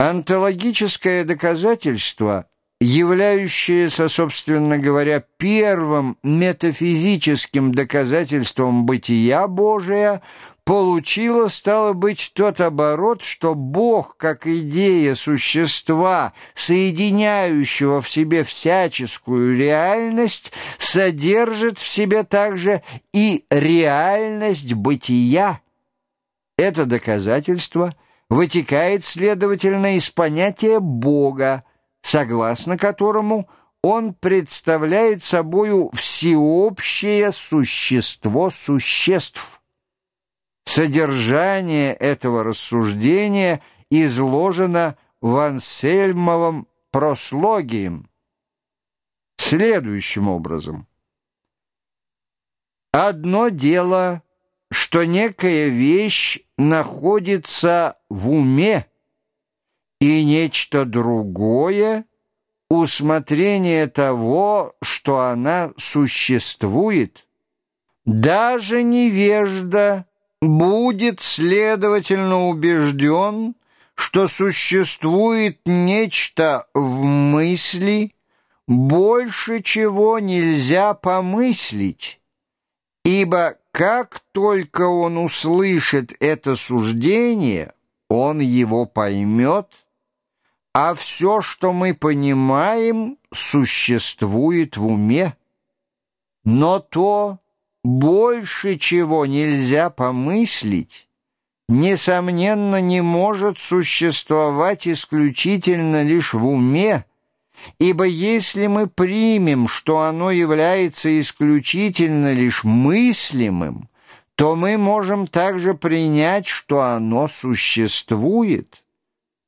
Онтологическое доказательство, являющееся, собственно говоря, первым метафизическим доказательством бытия Божия, получило, стало быть, тот оборот, что Бог, как идея существа, соединяющего в себе всяческую реальность, содержит в себе также и реальность бытия. Это доказательство – вытекает, следовательно, из понятия Бога, согласно которому он представляет собою всеобщее существо существ. Содержание этого рассуждения изложено в Ансельмовом прослогием следующим образом. Одно дело — что некая вещь находится в уме, и нечто другое — усмотрение того, что она существует. Даже невежда будет, следовательно, убежден, что существует нечто в мысли, больше чего нельзя помыслить, ибо как только он услышит это суждение, он его поймет, а все, что мы понимаем, существует в уме. Но то, больше чего нельзя помыслить, несомненно, не может существовать исключительно лишь в уме, Ибо если мы примем, что оно является исключительно лишь мыслимым, то мы можем также принять, что оно существует.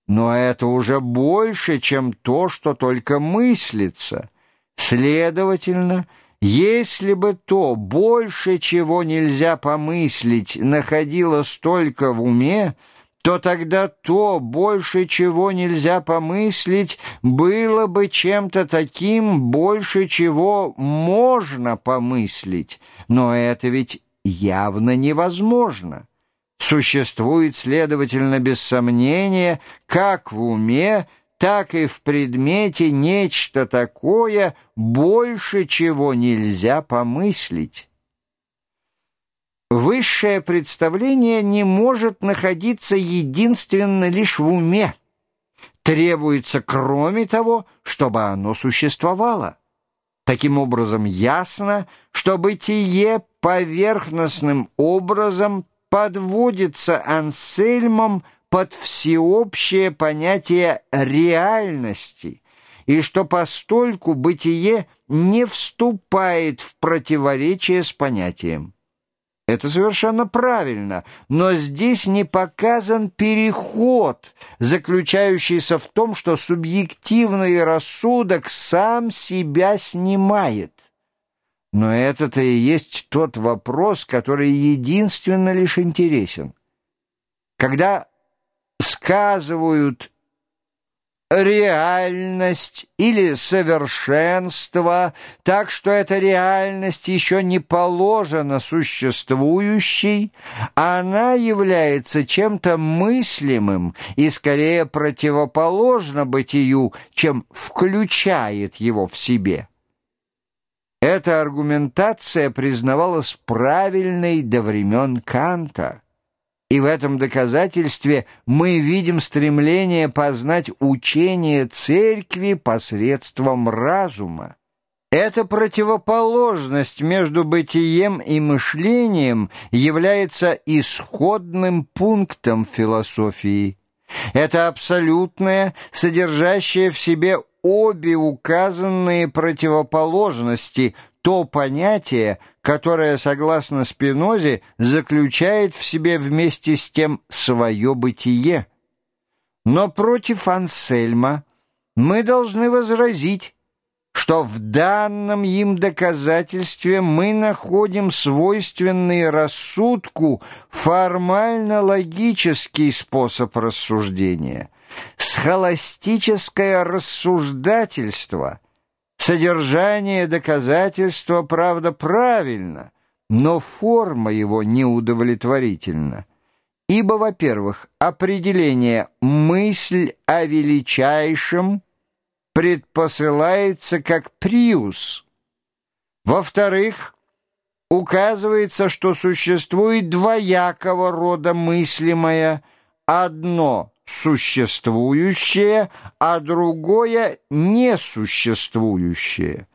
Но это уже больше, чем то, что только мыслится. Следовательно, если бы то больше, чего нельзя помыслить, находилось только в уме, то тогда то, больше чего нельзя помыслить, было бы чем-то таким, больше чего можно помыслить. Но это ведь явно невозможно. Существует, следовательно, без сомнения, как в уме, так и в предмете нечто такое, больше чего нельзя помыслить. Высшее представление не может находиться единственно лишь в уме. Требуется, кроме того, чтобы оно существовало. Таким образом, ясно, что бытие поверхностным образом подводится Ансельмом под всеобщее понятие реальности, и что постольку бытие не вступает в противоречие с понятием. Это совершенно правильно, но здесь не показан переход, заключающийся в том, что субъективный рассудок сам себя снимает. Но это-то и есть тот вопрос, который единственно лишь интересен. Когда сказывают реальность или совершенство, так что эта реальность еще не положена существующей, она является чем-то мыслимым и скорее противоположна бытию, чем включает его в себе. Эта аргументация признавалась правильной до времен Канта. И в этом доказательстве мы видим стремление познать учение церкви посредством разума. Эта противоположность между бытием и мышлением является исходным пунктом философии. Это абсолютное, содержащее в себе обе указанные противоположности, то понятие, которое, согласно Спинозе, заключает в себе вместе с тем свое бытие. Но против Ансельма мы должны возразить, что в данном им доказательстве мы находим свойственный рассудку формально-логический способ рассуждения, схоластическое рассуждательство — Содержание доказательства, правда, правильно, но форма его неудовлетворительна. Ибо, во-первых, определение «мысль о величайшем» предпосылается как приус. Во-вторых, указывается, что существует двоякого рода мыслимое, одно существующее, а другое несуществующее.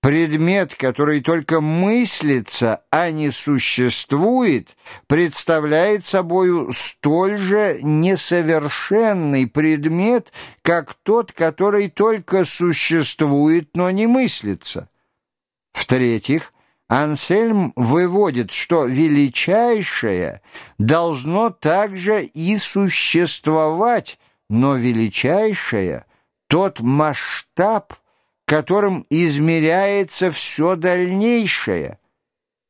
Предмет, который только мыслится, а не существует, представляет собою столь же несовершенный предмет, как тот, который только существует, но не мыслится. В-третьих, Ансельм выводит, что величайшее должно также и существовать, но величайшее — тот масштаб, которым измеряется все дальнейшее,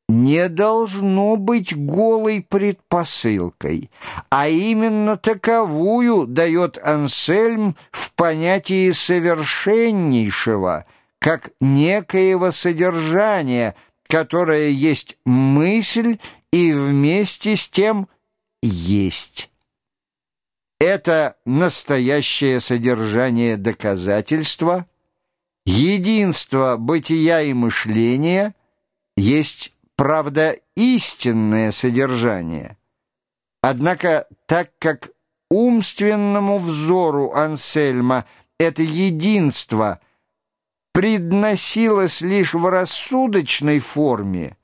не должно быть голой предпосылкой, а именно таковую дает Ансельм в понятии совершеннейшего, как некоего содержания, которое есть мысль и вместе с тем есть. Это настоящее содержание доказательства – Единство бытия и мышления есть, правда, истинное содержание. Однако, так как умственному взору Ансельма это единство предносилось лишь в рассудочной форме,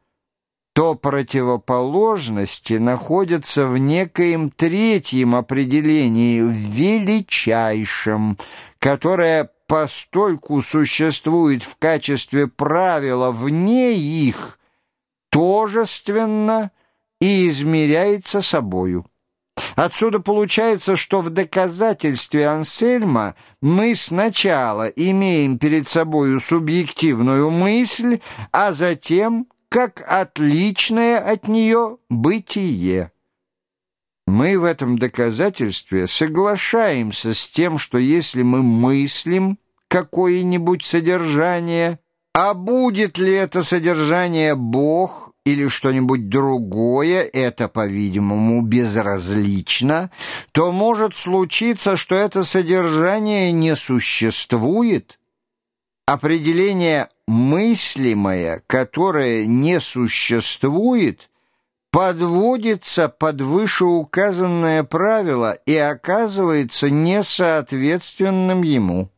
то противоположности находятся в некоем третьем определении, величайшем, которое постольку существует в качестве правила вне их, тожественно и измеряется собою. Отсюда получается, что в доказательстве Ансельма мы сначала имеем перед собою субъективную мысль, а затем, как отличное от нее, бытие. Мы в этом доказательстве соглашаемся с тем, что если мы мыслим какое-нибудь содержание, а будет ли это содержание Бог или что-нибудь другое, это, по-видимому, безразлично, то может случиться, что это содержание не существует. Определение «мыслимое», которое не существует, подводится под вышеуказанное правило и оказывается несоответственным ему.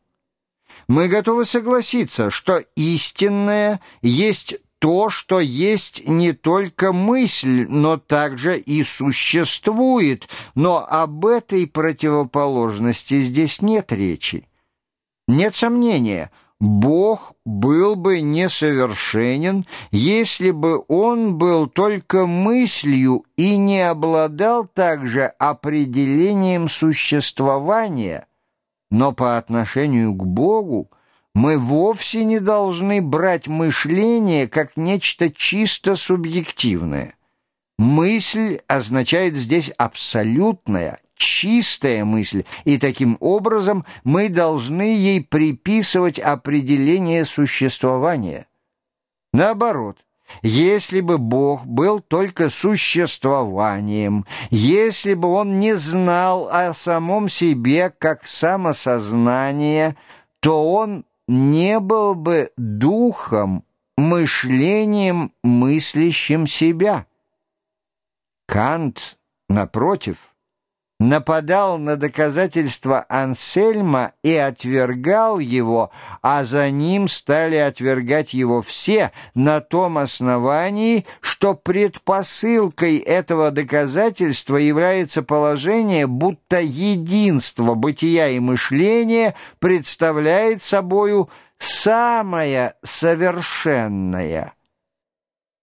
Мы готовы согласиться, что истинное есть то, что есть не только мысль, но также и существует, но об этой противоположности здесь нет речи. Нет сомнения – Бог был бы несовершенен, если бы он был только мыслью и не обладал также определением существования. Но по отношению к Богу мы вовсе не должны брать мышление как нечто чисто субъективное. Мысль означает здесь абсолютное, чистая мысль, и таким образом мы должны ей приписывать определение существования. Наоборот, если бы Бог был только существованием, если бы Он не знал о самом себе как самосознание, то Он не был бы духом, мышлением, мыслящим себя. Кант, напротив, нападал на доказательства Ансельма и отвергал его, а за ним стали отвергать его все на том основании, что предпосылкой этого доказательства является положение, будто единство бытия и мышления представляет собою самое совершенное –